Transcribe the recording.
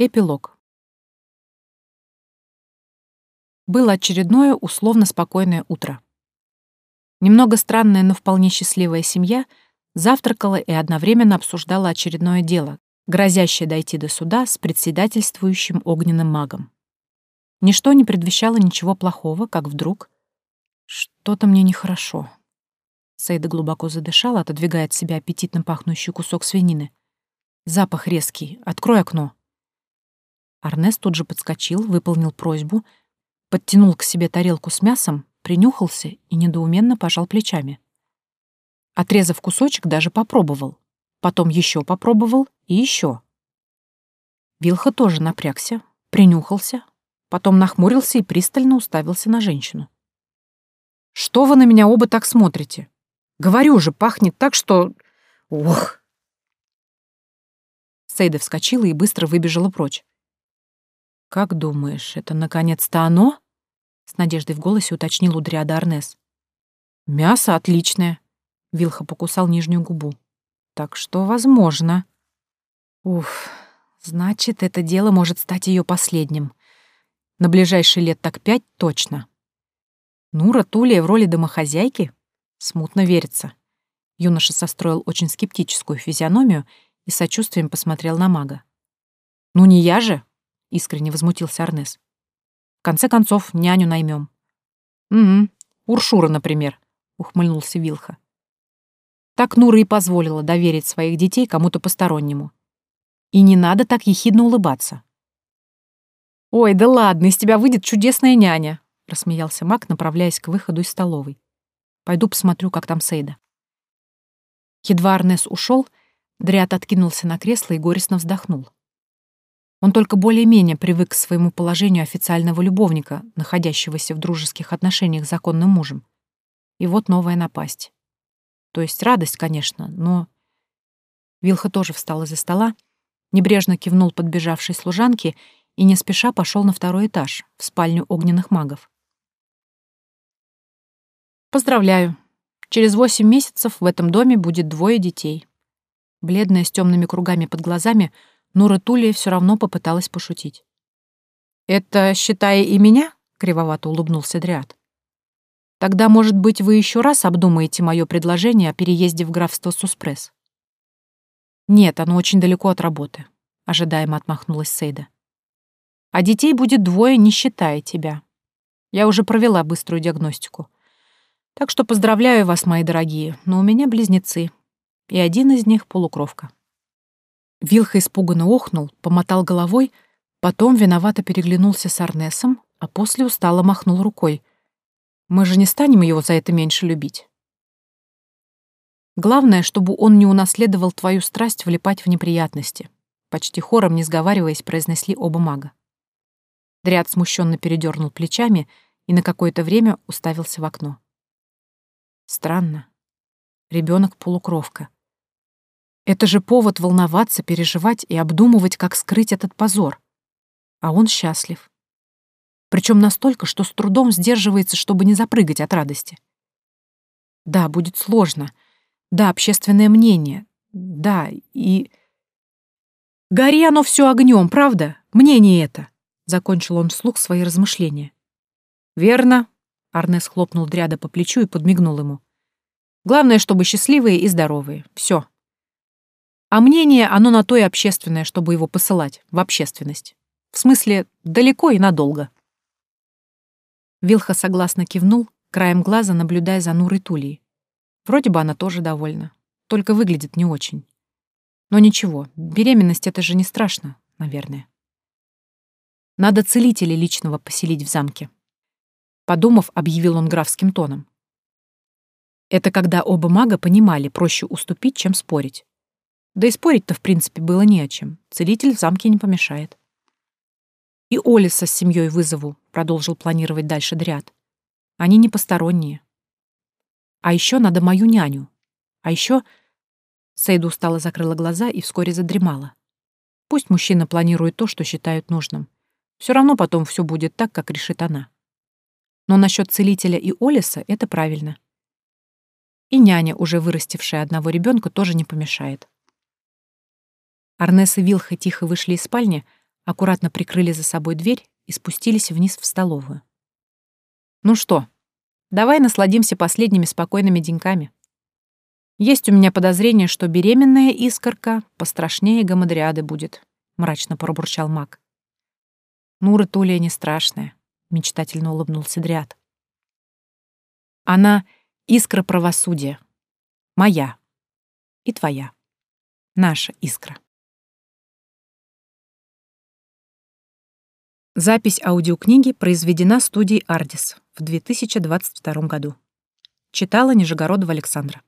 Эпилог. Было очередное условно спокойное утро. Немного странная, но вполне счастливая семья завтракала и одновременно обсуждала очередное дело, грозящее дойти до суда с председательствующим огненным магом. Ничто не предвещало ничего плохого, как вдруг... Что-то мне нехорошо. Сейда глубоко задышала, отодвигая от себя аппетитно пахнущий кусок свинины. Запах резкий. Открой окно. Арнес тут же подскочил, выполнил просьбу, подтянул к себе тарелку с мясом, принюхался и недоуменно пожал плечами. Отрезав кусочек, даже попробовал. Потом еще попробовал и еще. Вилха тоже напрягся, принюхался, потом нахмурился и пристально уставился на женщину. «Что вы на меня оба так смотрите? Говорю же, пахнет так, что... Ох!» Сейда вскочила и быстро выбежала прочь. «Как думаешь, это наконец-то оно?» — с надеждой в голосе уточнил у Арнес. «Мясо отличное», — Вилха покусал нижнюю губу. «Так что возможно». «Уф, значит, это дело может стать ее последним. На ближайшие лет так пять точно». «Нура Тулия в роли домохозяйки?» Смутно верится. Юноша состроил очень скептическую физиономию и сочувствием посмотрел на мага. «Ну не я же!» — искренне возмутился Арнес. «В конце концов, няню наймем». «Угу, Уршура, например», — ухмыльнулся Вилха. Так Нура и позволила доверить своих детей кому-то постороннему. И не надо так ехидно улыбаться. «Ой, да ладно, из тебя выйдет чудесная няня», — рассмеялся Мак, направляясь к выходу из столовой. «Пойду посмотрю, как там Сейда». Едва Арнес ушел, Дриад откинулся на кресло и горестно вздохнул. Он только более-менее привык к своему положению официального любовника, находящегося в дружеских отношениях с законным мужем. И вот новая напасть. То есть радость, конечно, но... Вилха тоже встал из-за стола, небрежно кивнул подбежавшей служанке и не спеша пошел на второй этаж, в спальню огненных магов. «Поздравляю. Через восемь месяцев в этом доме будет двое детей». Бледная, с темными кругами под глазами, Нура Тулия все равно попыталась пошутить. «Это считая и меня?» — кривовато улыбнулся Дриад. «Тогда, может быть, вы еще раз обдумаете мое предложение о переезде в графство Суспресс?» «Нет, оно очень далеко от работы», — ожидаемо отмахнулась Сейда. «А детей будет двое, не считая тебя. Я уже провела быструю диагностику. Так что поздравляю вас, мои дорогие, но у меня близнецы, и один из них — полукровка». Вилха испуганно охнул, помотал головой, потом виновато переглянулся с Арнесом, а после устало махнул рукой. «Мы же не станем его за это меньше любить». «Главное, чтобы он не унаследовал твою страсть влипать в неприятности», почти хором, не сговариваясь, произнесли оба мага. Дряд смущенно передернул плечами и на какое-то время уставился в окно. Странно. Ребенок полукровка. Это же повод волноваться, переживать и обдумывать, как скрыть этот позор. А он счастлив. Причем настолько, что с трудом сдерживается, чтобы не запрыгать от радости. Да, будет сложно. Да, общественное мнение. Да, и... «Гори оно все огнем, правда? Мнение это!» Закончил он вслух свои размышления. «Верно», — Арнес хлопнул дряда по плечу и подмигнул ему. «Главное, чтобы счастливые и здоровые. Все. А мнение, оно на то и общественное, чтобы его посылать в общественность. В смысле, далеко и надолго. Вилха согласно кивнул, краем глаза наблюдая за Нурой Тулией. Вроде бы она тоже довольна, только выглядит не очень. Но ничего, беременность — это же не страшно, наверное. Надо целителя личного поселить в замке. Подумав, объявил он графским тоном. Это когда оба мага понимали, проще уступить, чем спорить. Да и спорить-то, в принципе, было не о чем. Целитель в замке не помешает. «И Олиса с семьей вызову», — продолжил планировать дальше Дряд. «Они не посторонние. А еще надо мою няню. А еще...» Сейда устало закрыла глаза и вскоре задремала. Пусть мужчина планирует то, что считают нужным. Все равно потом все будет так, как решит она. Но насчет целителя и Олиса это правильно. И няня, уже вырастившая одного ребенка, тоже не помешает. Арнес и Вилха тихо вышли из спальни, аккуратно прикрыли за собой дверь и спустились вниз в столовую. «Ну что, давай насладимся последними спокойными деньками. Есть у меня подозрение, что беременная искорка пострашнее гамадриады будет», — мрачно пробурчал маг. «Нура Тулия не страшная», — мечтательно улыбнулся Дриад. «Она — искра правосудия. Моя. И твоя. Наша искра». Запись аудиокниги произведена студией «Ардис» в 2022 году. Читала Нижегородова Александра.